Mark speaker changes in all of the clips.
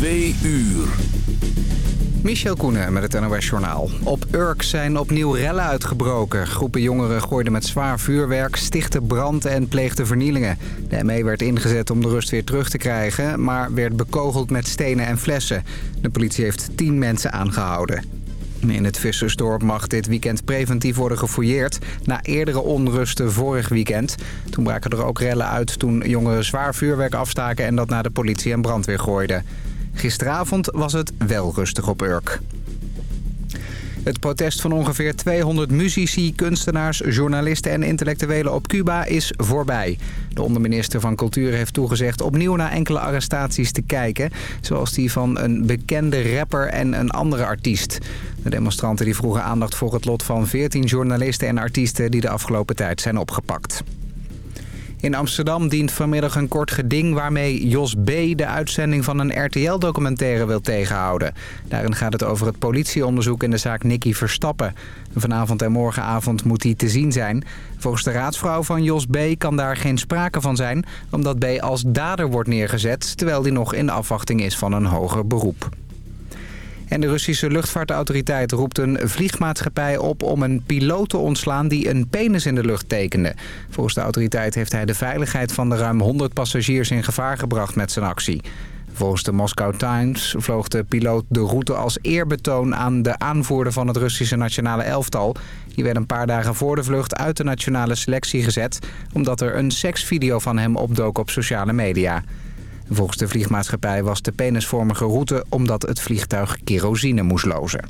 Speaker 1: Twee uur.
Speaker 2: Michel Koenen met het NOS Journaal. Op Urk zijn opnieuw rellen uitgebroken. Groepen jongeren gooiden met zwaar vuurwerk, stichtten brand en pleegden vernielingen. De ME werd ingezet om de rust weer terug te krijgen... maar werd bekogeld met stenen en flessen. De politie heeft tien mensen aangehouden. In het Vissersdorp mag dit weekend preventief worden gefouilleerd... na eerdere onrusten vorig weekend. Toen braken er ook rellen uit toen jongeren zwaar vuurwerk afstaken... en dat naar de politie en brandweer gooiden. Gisteravond was het wel rustig op Urk. Het protest van ongeveer 200 muzici, kunstenaars, journalisten en intellectuelen op Cuba is voorbij. De onderminister van Cultuur heeft toegezegd opnieuw naar enkele arrestaties te kijken. Zoals die van een bekende rapper en een andere artiest. De demonstranten die vroegen aandacht voor het lot van 14 journalisten en artiesten die de afgelopen tijd zijn opgepakt. In Amsterdam dient vanmiddag een kort geding waarmee Jos B. de uitzending van een RTL-documentaire wil tegenhouden. Daarin gaat het over het politieonderzoek in de zaak Nicky Verstappen. Vanavond en morgenavond moet hij te zien zijn. Volgens de raadsvrouw van Jos B. kan daar geen sprake van zijn... omdat B. als dader wordt neergezet... terwijl hij nog in afwachting is van een hoger beroep. En de Russische luchtvaartautoriteit roept een vliegmaatschappij op om een piloot te ontslaan die een penis in de lucht tekende. Volgens de autoriteit heeft hij de veiligheid van de ruim 100 passagiers in gevaar gebracht met zijn actie. Volgens de Moscow Times vloog de piloot de route als eerbetoon aan de aanvoerder van het Russische nationale elftal. Die werd een paar dagen voor de vlucht uit de nationale selectie gezet... omdat er een seksvideo van hem opdook op sociale media. Volgens de vliegmaatschappij was de penisvormige route omdat het vliegtuig kerosine moest lozen.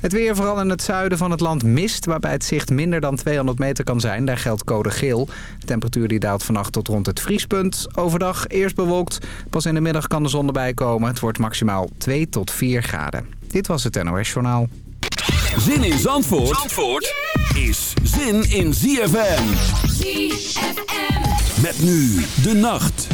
Speaker 2: Het weer vooral in het zuiden van het land mist, waarbij het zicht minder dan 200 meter kan zijn. Daar geldt code geel. De temperatuur die daalt vannacht tot rond het vriespunt. Overdag eerst bewolkt, pas in de middag kan de zon erbij komen. Het wordt maximaal 2 tot 4 graden. Dit was het NOS Journaal.
Speaker 1: Zin in Zandvoort, Zandvoort is zin in ZFM. ZFM. Met nu de nacht.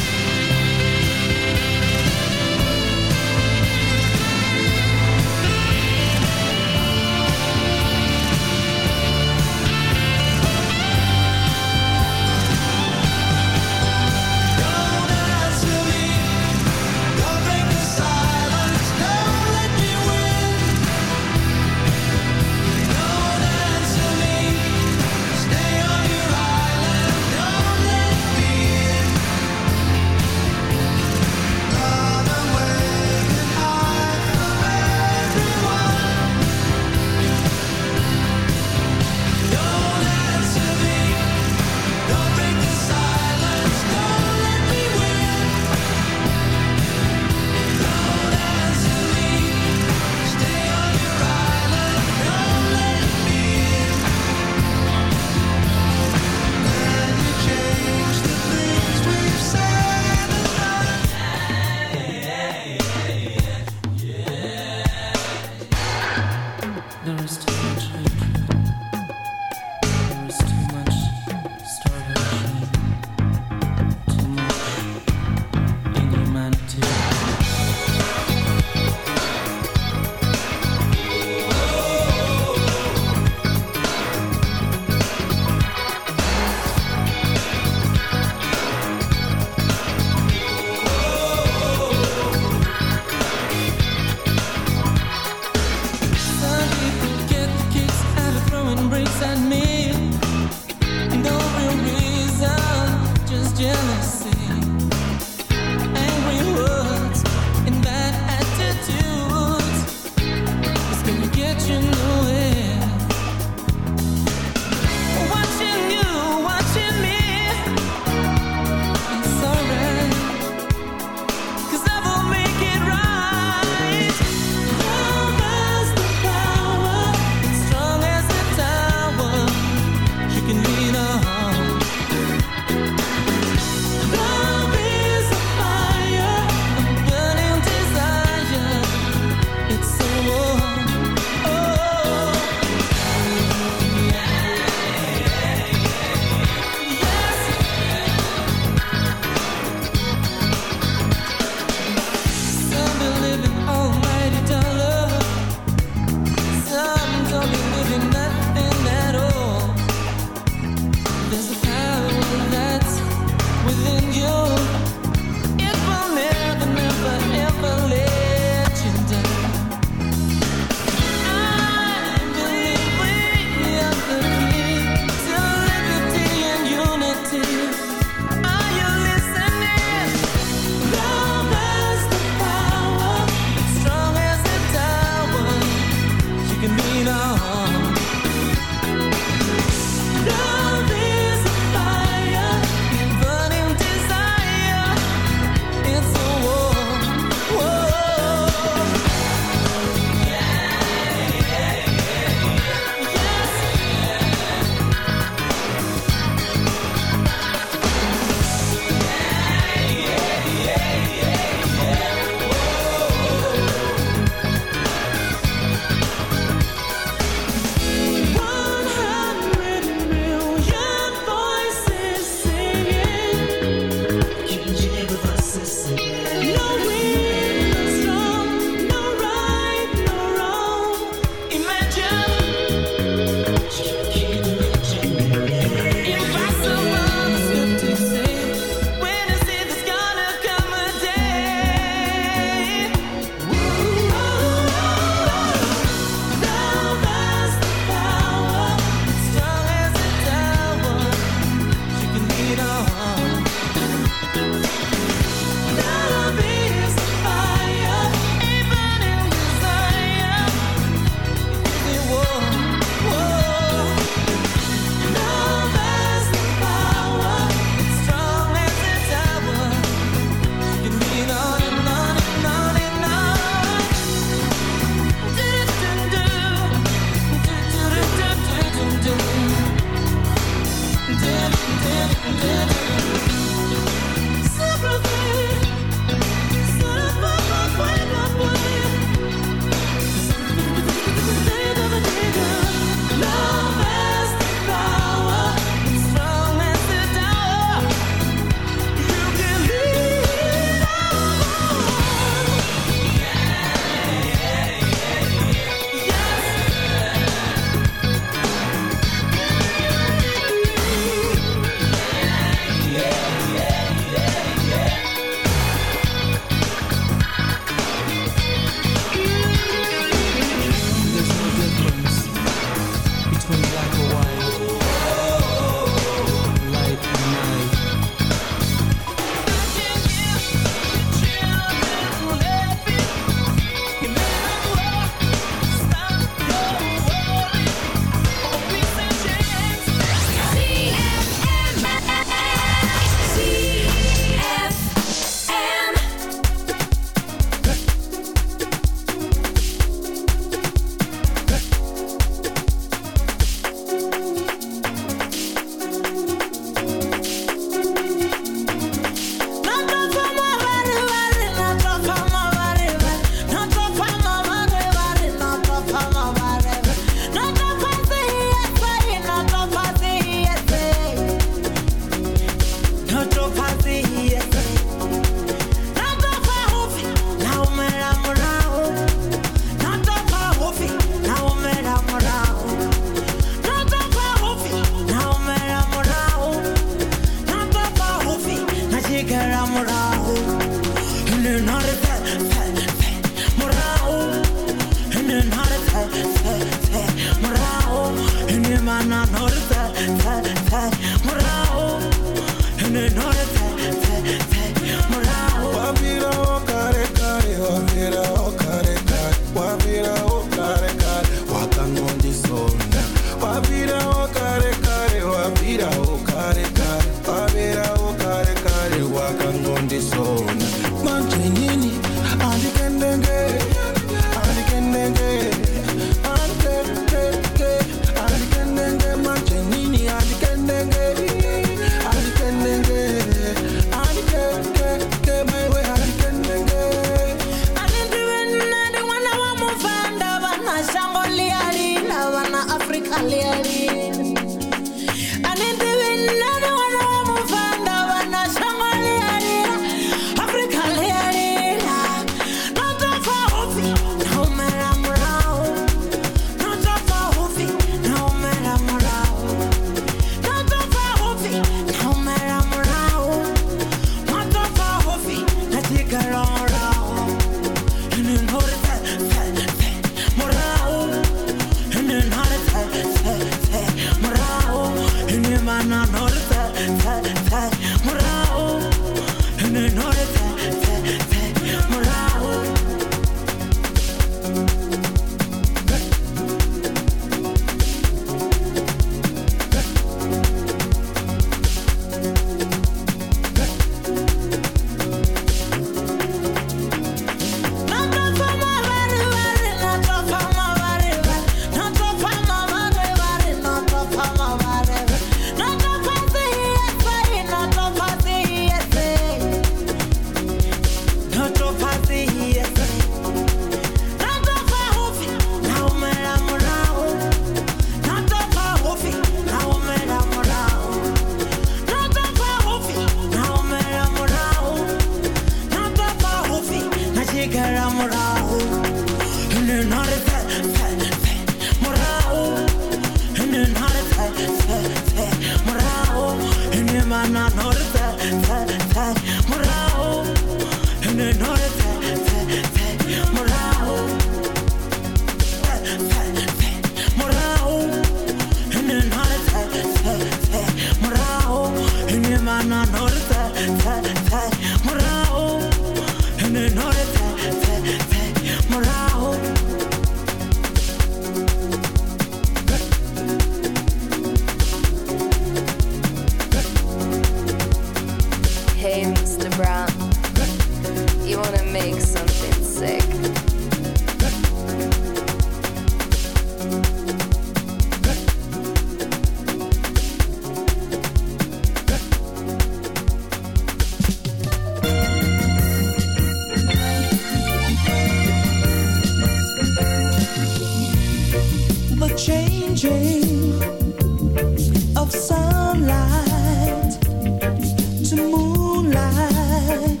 Speaker 3: Every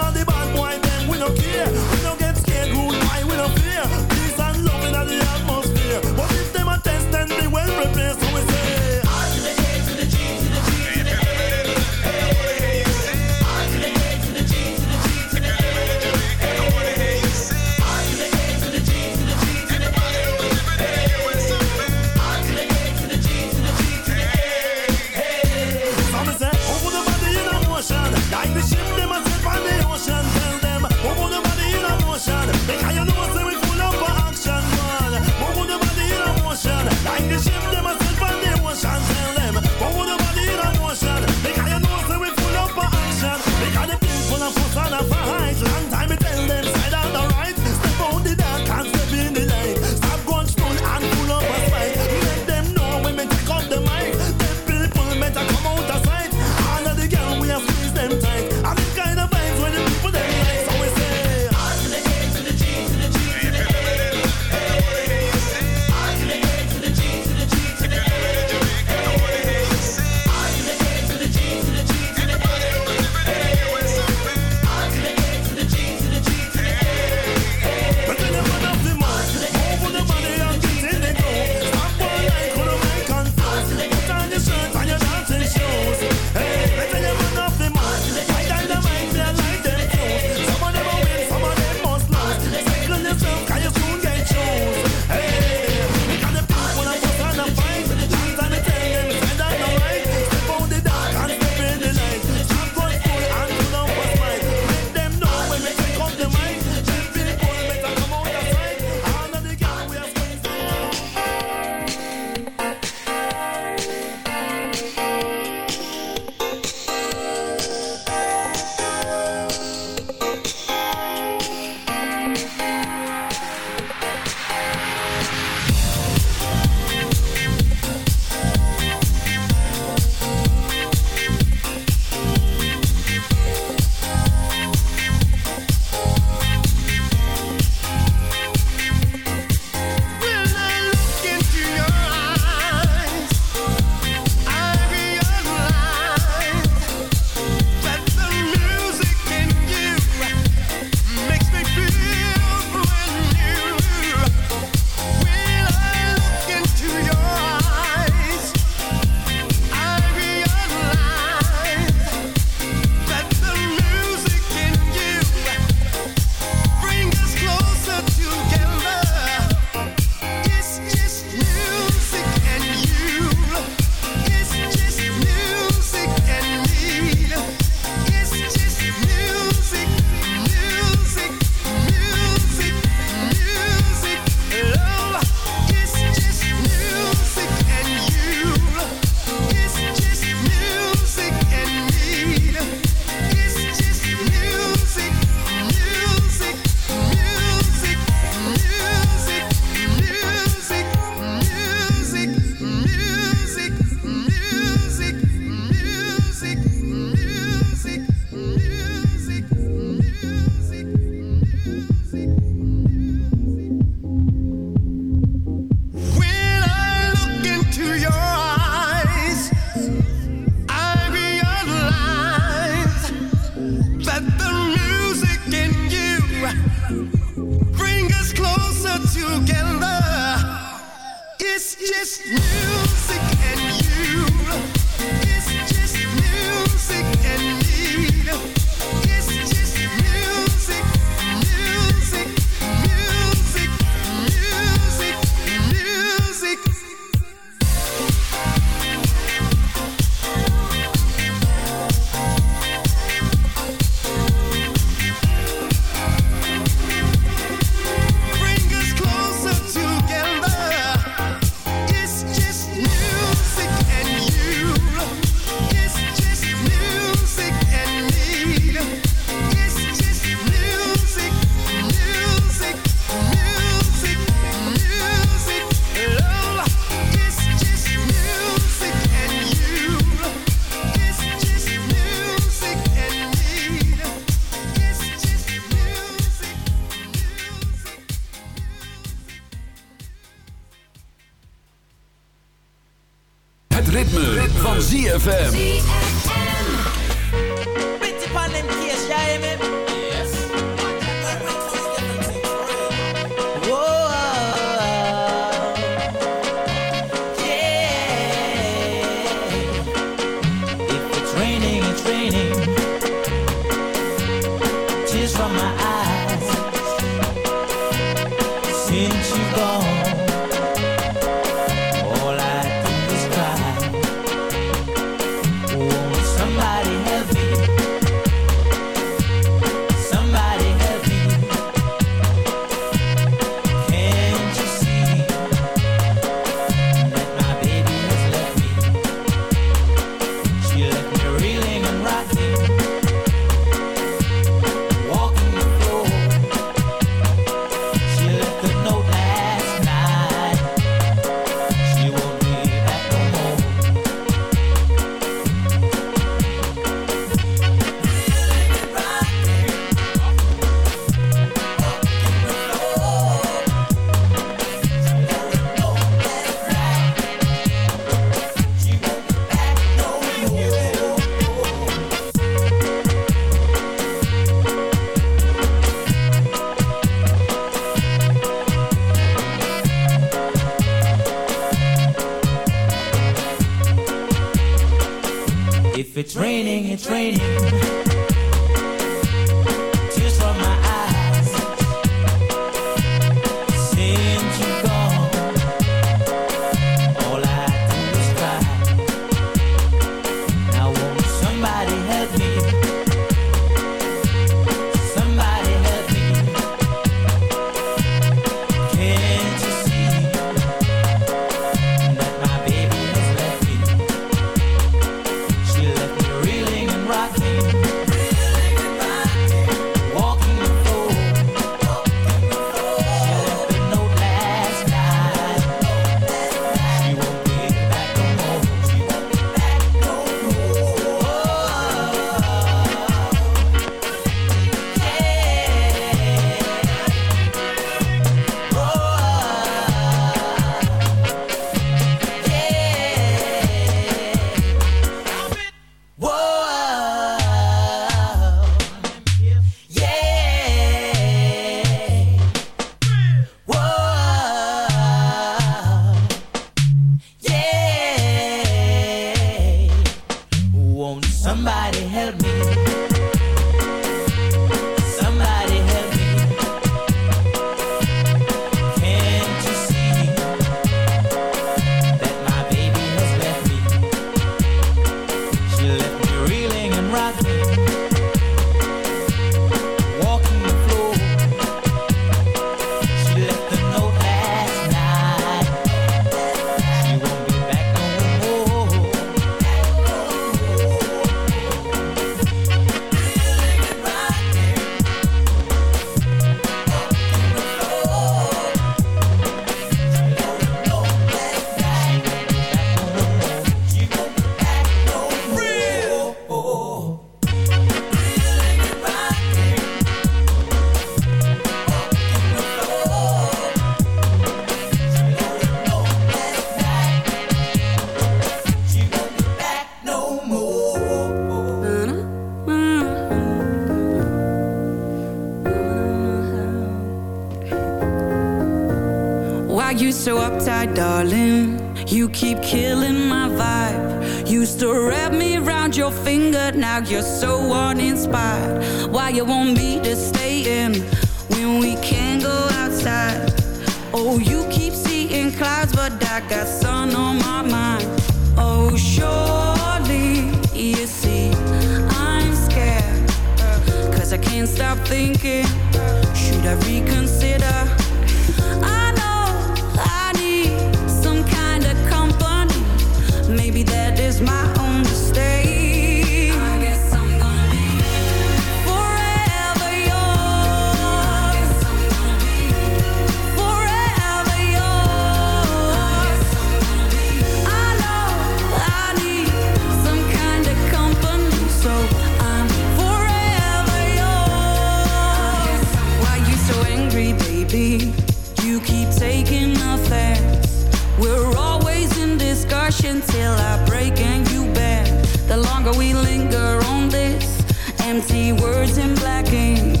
Speaker 3: until I break and you bend. The longer we linger on this, empty words in black ink.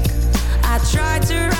Speaker 3: I try to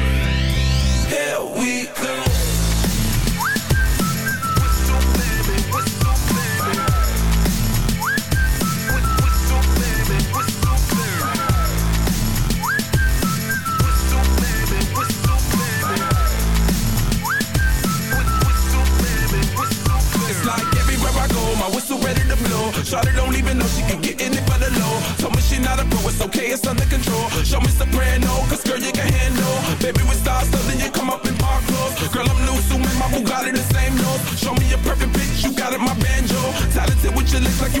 Speaker 4: Shawty don't even know she can get in it for the low. Told me she not a pro, it's okay, it's under control. Show me soprano, cause girl, you can handle. Baby, we stars, so then you come up in park clothes. Girl, I'm new, so my Bugatti the same nose. Show me a perfect pitch, you got it, my banjo. Talented with your lips like you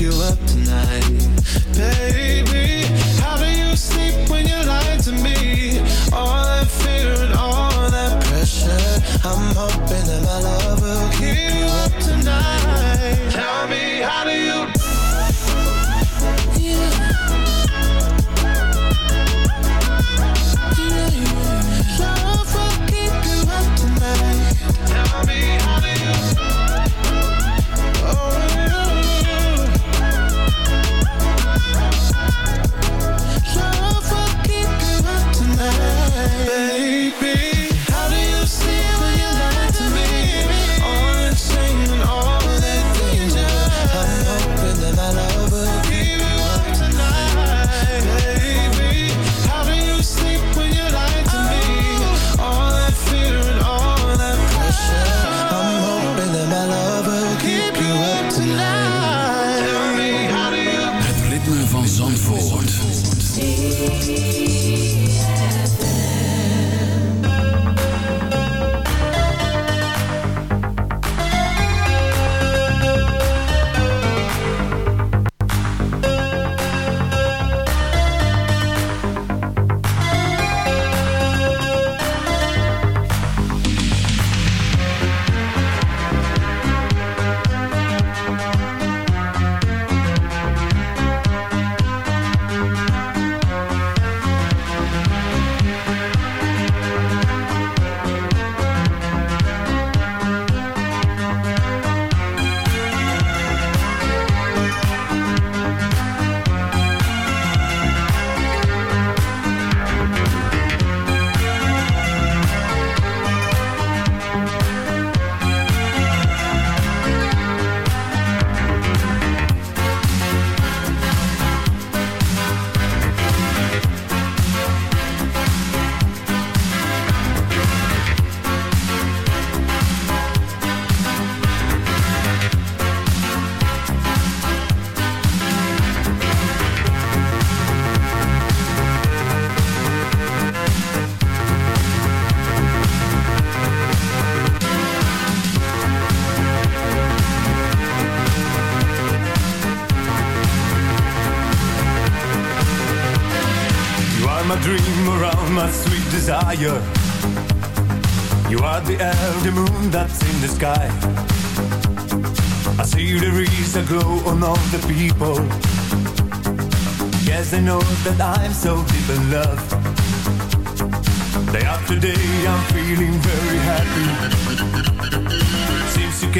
Speaker 5: you up tonight.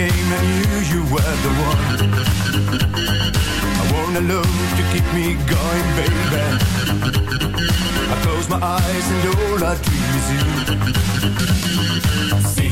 Speaker 5: You I knew you were the one. I want a love to keep me going baby. I close my eyes and all I dream is you. See,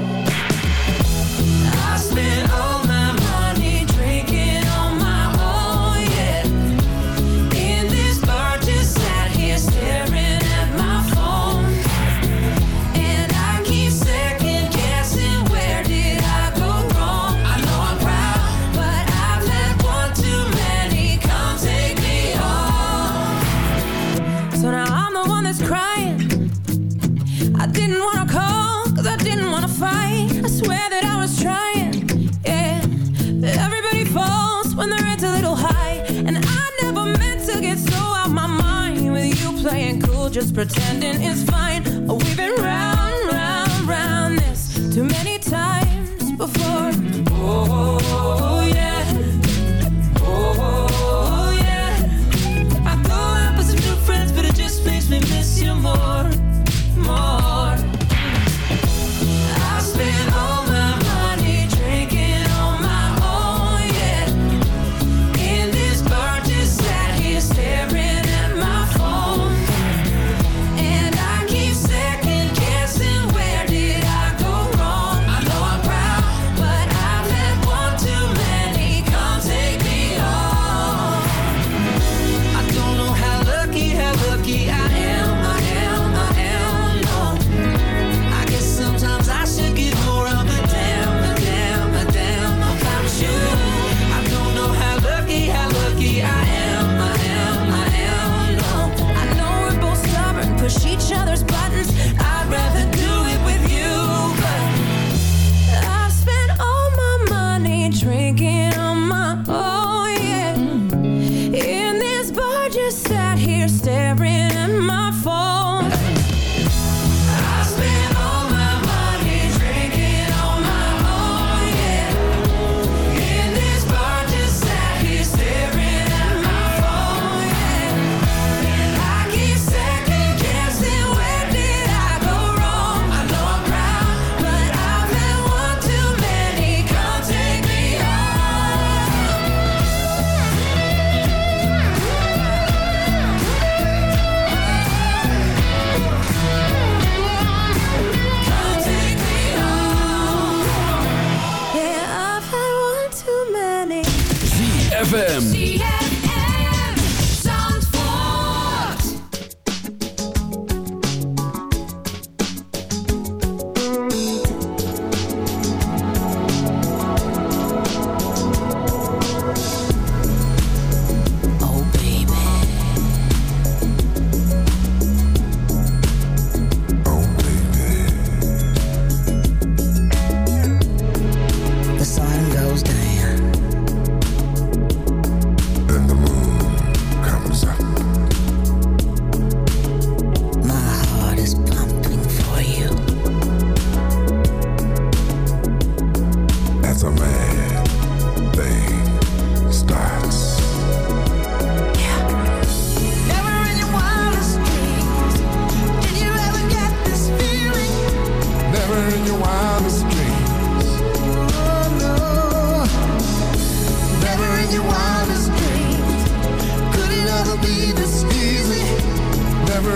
Speaker 6: Just pretending it's fine. We've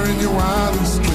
Speaker 6: in your wildest dreams.